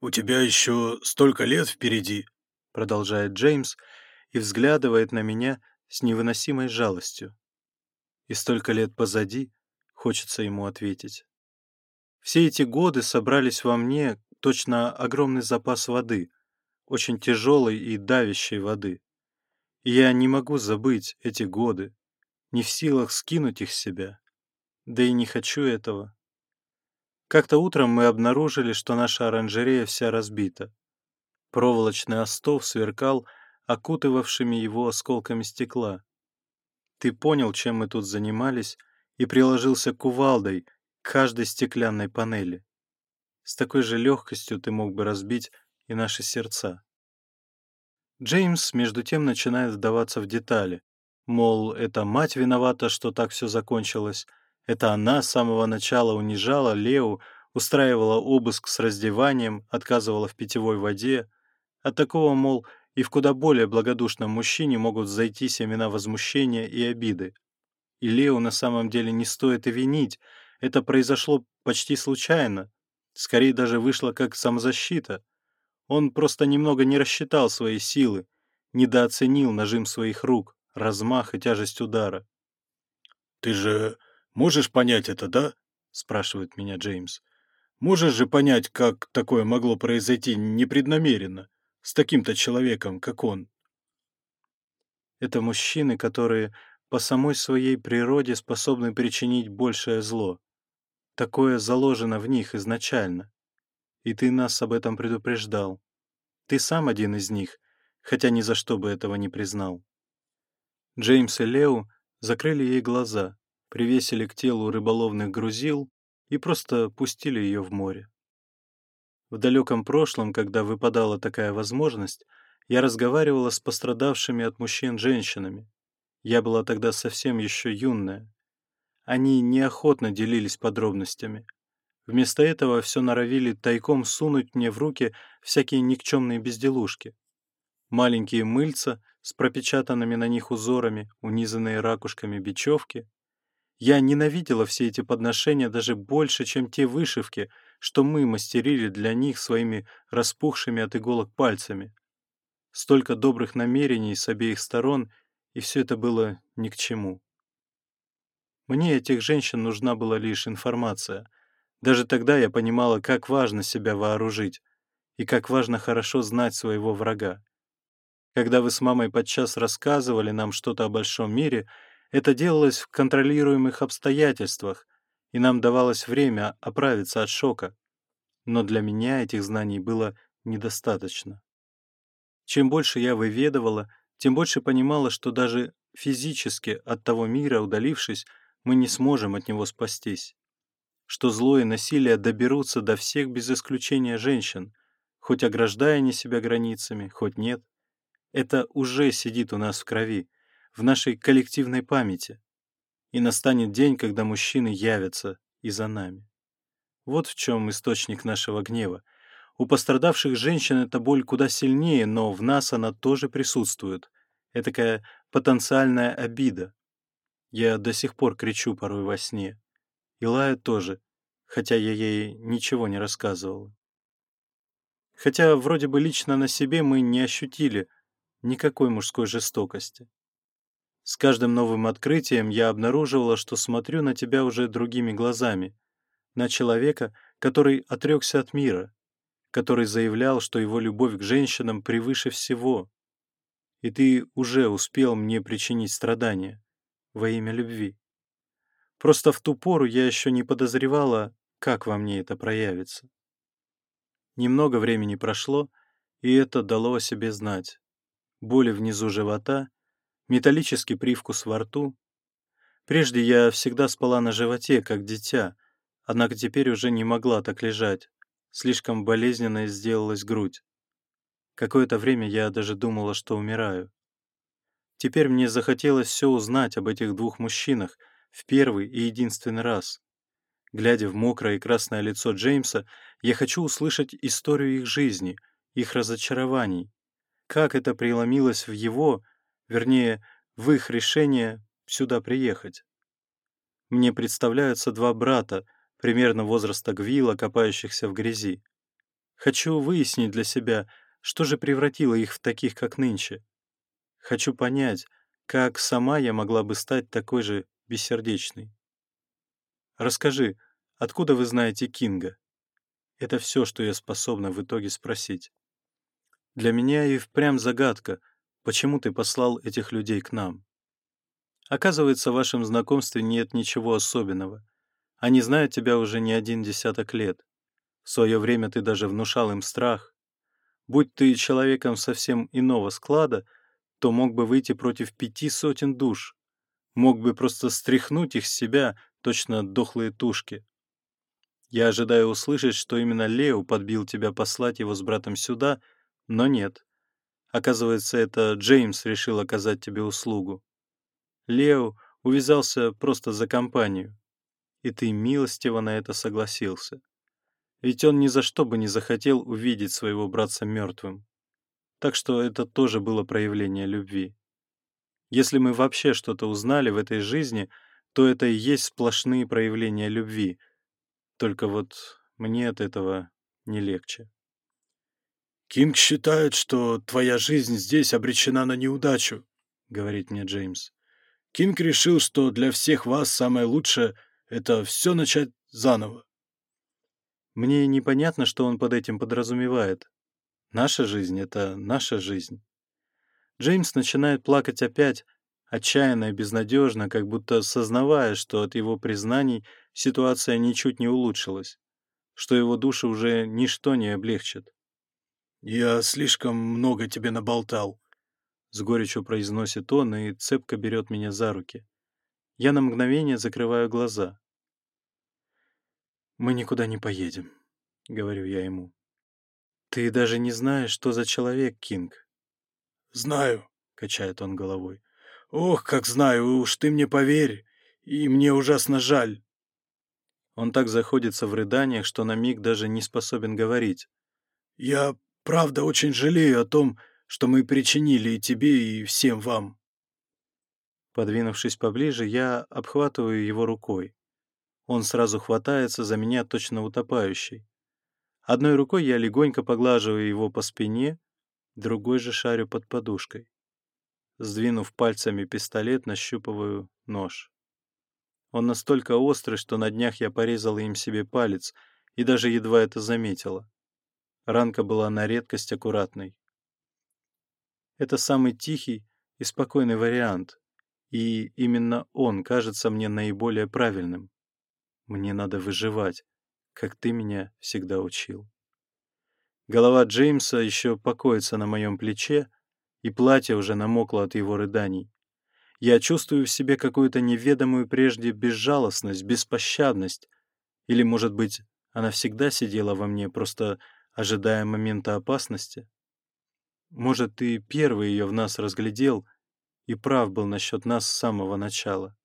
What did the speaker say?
«У тебя еще столько лет впереди», — продолжает Джеймс и взглядывает на меня с невыносимой жалостью. «И столько лет позади», — хочется ему ответить. Все эти годы собрались во мне точно огромный запас воды, очень тяжелой и давящей воды. И я не могу забыть эти годы, не в силах скинуть их с себя. Да и не хочу этого. Как-то утром мы обнаружили, что наша оранжерея вся разбита. Проволочный остов сверкал окутывавшими его осколками стекла. Ты понял, чем мы тут занимались, и приложился кувалдой к каждой стеклянной панели. С такой же легкостью ты мог бы разбить и наши сердца. Джеймс, между тем, начинает вдаваться в детали. Мол, это мать виновата, что так все закончилось — это она с самого начала унижала Лео, устраивала обыск с раздеванием, отказывала в питьевой воде. От такого, мол, и в куда более благодушном мужчине могут зайти семена возмущения и обиды. И Лео на самом деле не стоит и винить, это произошло почти случайно, скорее даже вышло как самозащита. Он просто немного не рассчитал свои силы, недооценил нажим своих рук, размах и тяжесть удара. «Ты же Можешь понять это, да? спрашивает меня Джеймс. Можешь же понять, как такое могло произойти непреднамеренно, с таким-то человеком, как он? Это мужчины, которые по самой своей природе способны причинить большее зло. Такое заложено в них изначально. И ты нас об этом предупреждал. Ты сам один из них, хотя ни за что бы этого не признал. Джеймс и Лео закрыли ей глаза, привесили к телу рыболовных грузил и просто пустили ее в море. В далеком прошлом, когда выпадала такая возможность, я разговаривала с пострадавшими от мужчин женщинами. Я была тогда совсем еще юная. Они неохотно делились подробностями. Вместо этого все норовили тайком сунуть мне в руки всякие никчемные безделушки. Маленькие мыльца с пропечатанными на них узорами, унизанные ракушками бечевки, я ненавидела все эти подношения даже больше, чем те вышивки, что мы мастерили для них своими распухшими от иголок пальцами. Столько добрых намерений с обеих сторон, и все это было ни к чему. Мне этих женщин нужна была лишь информация. Даже тогда я понимала, как важно себя вооружить и как важно хорошо знать своего врага. Когда вы с мамой подчас рассказывали нам что-то о большом мире — это делалось в контролируемых обстоятельствах, и нам давалось время оправиться от шока. Но для меня этих знаний было недостаточно. Чем больше я выведывала, тем больше понимала, что даже физически от того мира, удалившись, мы не сможем от него спастись. Что зло и насилие доберутся до всех без исключения женщин, хоть ограждая они себя границами, хоть нет. Это уже сидит у нас в крови, в нашей коллективной памяти, и настанет день, когда мужчины явятся и за нами. Вот в чем источник нашего гнева. У пострадавших женщин эта боль куда сильнее, но в нас она тоже присутствует. Этакая потенциальная обида. Я до сих пор кричу порой во сне. Илая тоже, хотя я ей ничего не рассказывал. Хотя вроде бы лично на себе мы не ощутили никакой мужской жестокости. С каждым новым открытием я обнаруживала, что смотрю на тебя уже другими глазами, на человека, который отрекся от мира, который заявлял, что его любовь к женщинам превыше всего, и ты уже успел мне причинить страдания во имя любви. Просто в ту пору я еще не подозревала, как во мне это проявится. Немного времени прошло, и это дало о себе знать. Боли внизу живота металлический привкус во рту. Прежде я всегда спала на животе, как дитя, однако теперь уже не могла так лежать. Слишком болезненно сделалась грудь. Какое-то время я даже думала, что умираю. Теперь мне захотелось все узнать об этих двух мужчинах в первый и единственный раз. Глядя в мокрое и красное лицо Джеймса, я хочу услышать историю их жизни, их разочарований. Как это преломилось в его, вернее, в их решение сюда приехать. Мне представляются два брата, примерно возраста Гвила, копающихся в грязи. Хочу выяснить для себя, что же превратило их в таких, как нынче. Хочу понять, как сама я могла бы стать такой же бессердечной. Расскажи, откуда вы знаете Кинга? Это все, что я способна в итоге спросить. Для меня и впрямь загадка — почему ты послал этих людей к нам. Оказывается, в вашем знакомстве нет ничего особенного. Они знают тебя уже не один десяток лет. В свое время ты даже внушал им страх. Будь ты человеком совсем иного склада, то мог бы выйти против пяти сотен душ, мог бы просто стряхнуть их с себя, точно дохлые тушки. Я ожидаю услышать, что именно Лео подбил тебя послать его с братом сюда, но нет. Оказывается, это Джеймс решил оказать тебе услугу. Лео увязался просто за компанию, и ты милостиво на это согласился. Ведь он ни за что бы не захотел увидеть своего братца мертвым. Так что это тоже было проявление любви. Если мы вообще что-то узнали в этой жизни, то это и есть сплошные проявления любви. Только вот мне от этого не легче. Кинг считает, что твоя жизнь здесь обречена на неудачу», — говорит мне Джеймс. «Кинг решил, что для всех вас самое лучшее — это все начать заново». Мне непонятно, что он под этим подразумевает. Наша жизнь — это наша жизнь. Джеймс начинает плакать опять, отчаянно и безнадежно, как будто сознавая, что от его признаний ситуация ничуть не улучшилась, что его душа уже ничто не облегчит. Я слишком много тебе наболтал. С горечью произносит он и цепко берет меня за руки. Я на мгновение закрываю глаза. «Мы никуда не поедем», — говорю я ему. «Ты даже не знаешь, что за человек Кинг». «Знаю», — качает он головой. «Ох, как знаю, уж ты мне поверь, и мне ужасно жаль». Он так заходится в рыданиях, что на миг даже не способен говорить. «Я Правда, очень жалею о том, что мы причинили и тебе, и всем вам». Подвинувшись поближе, я обхватываю его рукой. Он сразу хватается за меня точно утопающий. Одной рукой я легонько поглаживаю его по спине, другой же шарю под подушкой. Сдвинув пальцами пистолет, нащупываю нож. Он настолько острый, что на днях я порезал им себе палец и даже едва это заметила. Ранка была на редкость аккуратной. Это самый тихий и спокойный вариант, и именно он кажется мне наиболее правильным. Мне надо выживать, как ты меня всегда учил. Голова Джеймса еще покоится на моем плече, и платье уже намокло от его рыданий. Я чувствую в себе какую-то неведомую прежде безжалостность, беспощадность. Или, может быть, она всегда сидела во мне, просто ожидая момента опасности. Может, ты первый ее в нас разглядел и прав был насчет нас с самого начала.